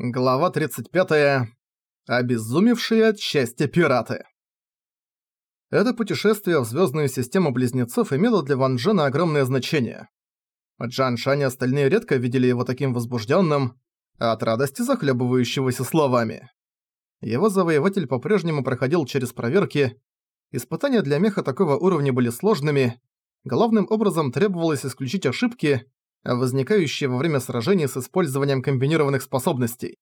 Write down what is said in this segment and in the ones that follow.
Глава 35. Обезумевшие от счастья пираты. Это путешествие в звездную систему Близнецов имело для Ван Джена огромное значение. Джан Шань и остальные редко видели его таким возбужденным, от радости захлебывающегося словами. Его завоеватель по-прежнему проходил через проверки. Испытания для меха такого уровня были сложными. Главным образом требовалось исключить ошибки, возникающие во время сражений с использованием комбинированных способностей.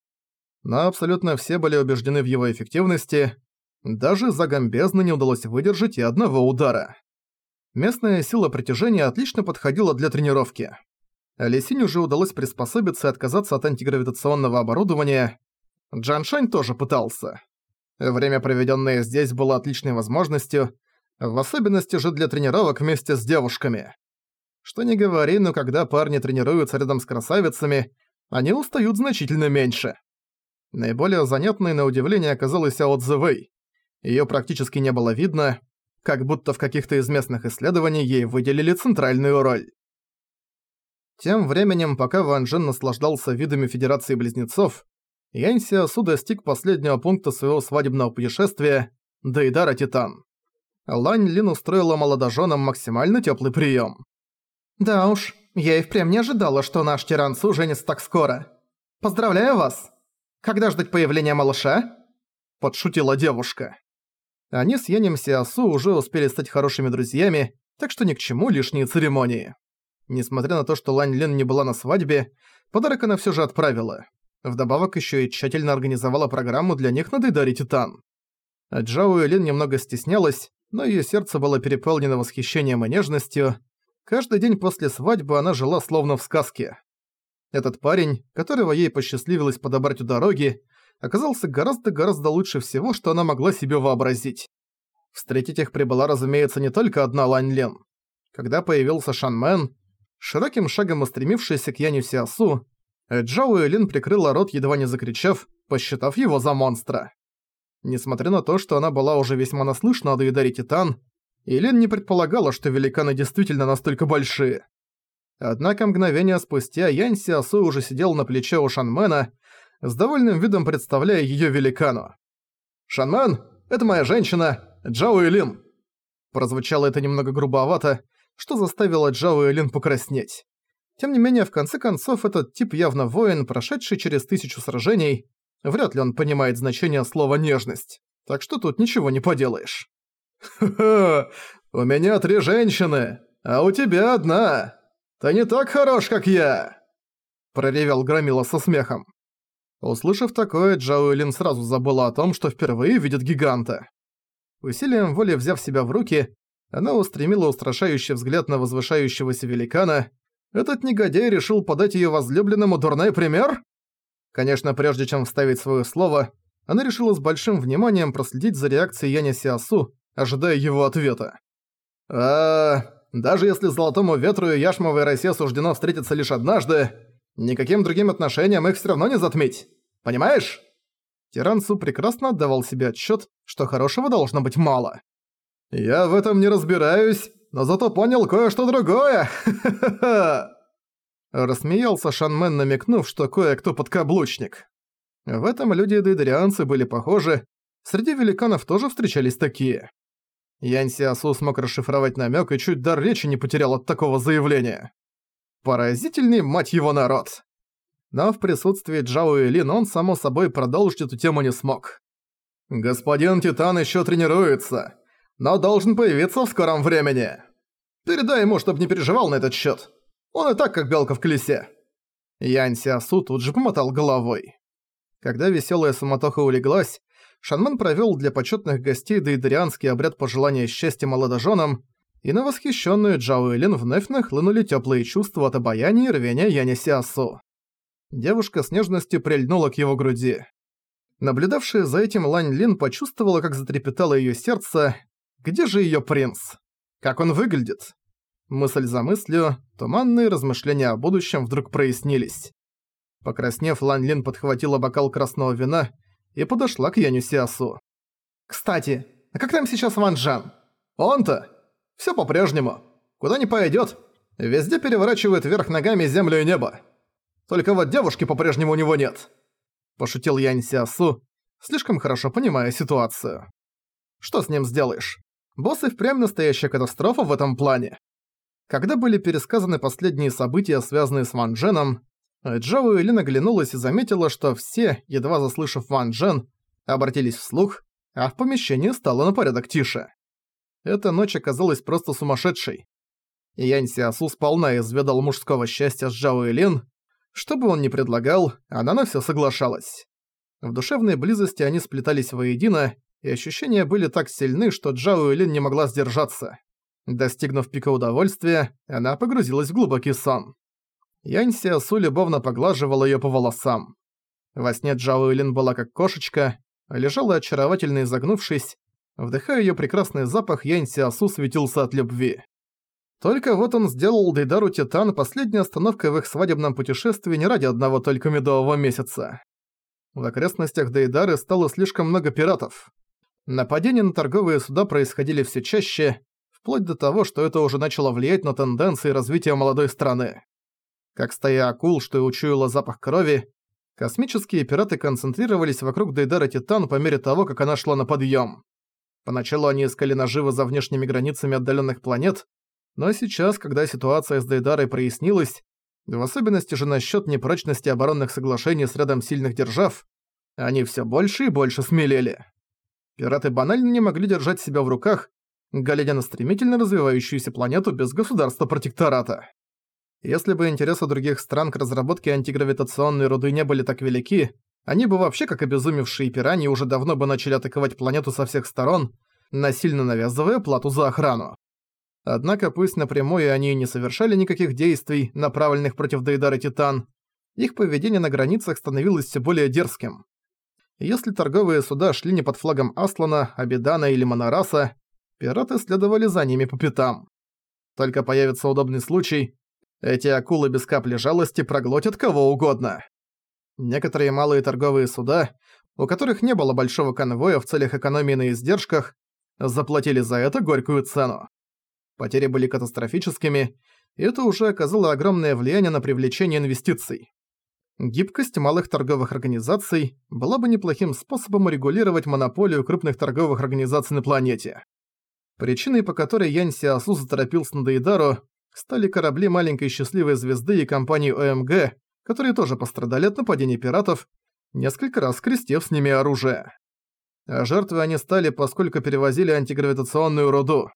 Но абсолютно все были убеждены в его эффективности, даже за Гамбезна не удалось выдержать и одного удара. Местная сила притяжения отлично подходила для тренировки. Лисинь уже удалось приспособиться и отказаться от антигравитационного оборудования. Джаншань тоже пытался. Время, проведенное здесь, было отличной возможностью, в особенности же для тренировок вместе с девушками. Что не говори, но когда парни тренируются рядом с красавицами, они устают значительно меньше. Наиболее занятной на удивление оказалась Ао Цзэвэй. Её практически не было видно, как будто в каких-то из местных исследований ей выделили центральную роль. Тем временем, пока Ван Джен наслаждался видами Федерации Близнецов, Янь Сиасу достиг последнего пункта своего свадебного путешествия – Дейдара Титан. Лань Лин устроила молодоженам максимально теплый прием. «Да уж, я и впрямь не ожидала, что наш Тирансу женится так скоро. Поздравляю вас! Когда ждать появления малыша?» Подшутила девушка. Они с Янем Сиасу уже успели стать хорошими друзьями, так что ни к чему лишние церемонии. Несмотря на то, что Лань Лин не была на свадьбе, подарок она всё же отправила. Вдобавок ещё и тщательно организовала программу для них на Дейдаре Титан. Джао Лин немного стеснялась, но её сердце было переполнено восхищением и нежностью, Каждый день после свадьбы она жила словно в сказке. Этот парень, которого ей посчастливилось подобрать у дороги, оказался гораздо-гораздо лучше всего, что она могла себе вообразить. Встретить их прибыла, разумеется, не только одна Лань Лен. Когда появился Шан Мэн, широким шагом устремившийся к Яню Сиасу, Джао Лин прикрыла рот, едва не закричав, посчитав его за монстра. Несмотря на то, что она была уже весьма наслышана о Дуидаре Титан, и не предполагала, что великаны действительно настолько большие. Однако мгновение спустя Янь Сиасу уже сидел на плече у Шанмена, с довольным видом представляя её великану. «Шанмен, это моя женщина, Джао Илин!» Прозвучало это немного грубовато, что заставило Джао Илин покраснеть. Тем не менее, в конце концов, этот тип явно воин, прошедший через тысячу сражений. Вряд ли он понимает значение слова «нежность». Так что тут ничего не поделаешь. «Ха-ха, у меня три женщины, а у тебя одна. Ты не так хорош, как я!» Проревел Громила со смехом. Услышав такое, Джао Лин сразу забыла о том, что впервые видит гиганта. Усилием воли взяв себя в руки, она устремила устрашающий взгляд на возвышающегося великана. Этот негодяй решил подать её возлюбленному дурной пример? Конечно, прежде чем вставить своё слово, она решила с большим вниманием проследить за реакцией Яня Сиасу, ожидая его ответа. «А, даже если Золотому Ветру и Яшмовой Росе суждено встретиться лишь однажды, никаким другим отношениям их всё равно не затмить. Понимаешь?» Тиран Су прекрасно отдавал себе отчёт, что хорошего должно быть мало. «Я в этом не разбираюсь, но зато понял кое-что другое! Ха-ха-ха!» Рассмеялся Шанмен, намекнув, что кое-кто подкаблучник. В этом люди-дейдерианцы были похожи, среди великанов тоже встречались такие. Янь Сиасу смог расшифровать намёк и чуть дар речи не потерял от такого заявления. Поразительный, мать его, народ. Но в присутствии Джао и Лин он, само собой, продолжить эту тему не смог. «Господин Титан ещё тренируется, но должен появиться в скором времени. Передай ему, чтоб не переживал на этот счёт. Он и так как белка в колесе». Янь Сиасу тут же помотал головой. Когда весёлая суматоха улеглась, Шанман провёл для почётных гостей дейдерианский обряд пожелания счастья молодоженам, и на восхищенную Джао Элин вновь нахлынули теплые чувства от обаяния и рвения Яня Сиасу. Девушка с нежностью прильнула к его груди. Наблюдавшая за этим Лань Лин почувствовала, как затрепетало её сердце. Где же её принц? Как он выглядит? Мысль за мыслью, туманные размышления о будущем вдруг прояснились. Покраснев, Лань Лин подхватила бокал красного вина и подошла к Яню Сиасу. «Кстати, а как там сейчас Ван Джан? Он-то? Всё по-прежнему. Куда ни пойдёт, везде переворачивает вверх ногами землю и небо. Только вот девушки по-прежнему у него нет». пошутил Янь Сиасу, слишком хорошо понимая ситуацию. Что с ним сделаешь? Босс и впрямь настоящая катастрофа в этом плане. Когда были пересказаны последние события, связанные с Ван Дженом, Джоу Элин оглянулась и заметила, что все, едва заслышав Ван Джен, обратились вслух, а в помещении стало на порядок тише. Эта ночь оказалась просто сумасшедшей. Янь Сиасу сполна изведал мужского счастья с Джао Элин. Что бы он ни предлагал, она на всё соглашалась. В душевной близости они сплетались воедино, и ощущения были так сильны, что Джао Элин не могла сдержаться. Достигнув пика удовольствия, она погрузилась в глубокий сон. Янь Сиасу любовно поглаживала её по волосам. Во сне Джао Элин была как кошечка, лежала очаровательно изогнувшись, вдыхая её прекрасный запах, Янь Сиасу светился от любви. Только вот он сделал Дейдару Титан последней остановкой в их свадебном путешествии не ради одного только медового месяца. В окрестностях Дейдары стало слишком много пиратов. Нападения на торговые суда происходили все чаще, вплоть до того, что это уже начало влиять на тенденции развития молодой страны. Как стая акул, что и учуяла запах крови, космические пираты концентрировались вокруг Дейдара Титан по мере того, как она шла на подъем. Поначалу они искали наживы за внешними границами отдаленных планет, но сейчас, когда ситуация с Дейдарой прояснилась, в особенности же насчет непрочности оборонных соглашений с рядом сильных держав, они все больше и больше смелели. Пираты банально не могли держать себя в руках, глядя на стремительно развивающуюся планету без государства-протектората. Если бы интересы других стран к разработке антигравитационной руды не были так велики, они бы вообще, как обезумевшие пираньи, уже давно бы начали атаковать планету со всех сторон, насильно навязывая плату за охрану. Однако пусть напрямую они не совершали никаких действий, направленных против Дейдара Титан, их поведение на границах становилось все более дерзким. Если торговые суда шли не под флагом Аслана, Абидана или Монораса, пираты следовали за ними по пятам. Только появится удобный случай, эти акулы без капли жалости проглотят кого угодно. Некоторые малые торговые суда, у которых не было большого конвоя в целях экономии на издержках, заплатили за это горькую цену. Потери были катастрофическими, и это уже оказало огромное влияние на привлечение инвестиций. Гибкость малых торговых организаций была бы неплохим способом урегулировать монополию крупных торговых организаций на планете. Причиной, по которой Янь Сиасу заторопился на Дейдару, стали корабли маленькой счастливой звезды и компании ОМГ, которые тоже пострадали от нападений пиратов, несколько раз скрестив с ними оружие. А жертвы они стали, поскольку перевозили антигравитационную руду.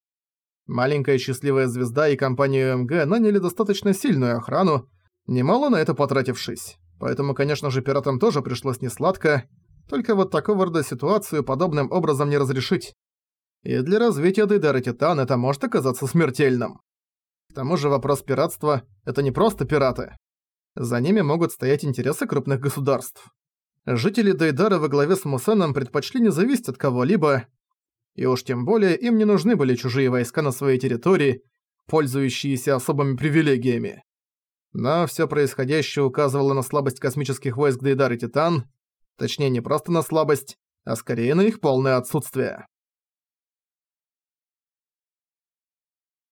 Маленькая счастливая звезда и компания МГ наняли достаточно сильную охрану, немало на это потратившись. Поэтому, конечно же, пиратам тоже пришлось несладко, только вот такого рода ситуацию подобным образом не разрешить. И для развития Дейдара Титан это может оказаться смертельным. К тому же вопрос пиратства – это не просто пираты. За ними могут стоять интересы крупных государств. Жители Дейдара во главе с Мусеном предпочли не зависеть от кого-либо, и уж тем более им не нужны были чужие войска на своей территории, пользующиеся особыми привилегиями. Но всё происходящее указывало на слабость космических войск Дейдар и Титан, точнее не просто на слабость, а скорее на их полное отсутствие.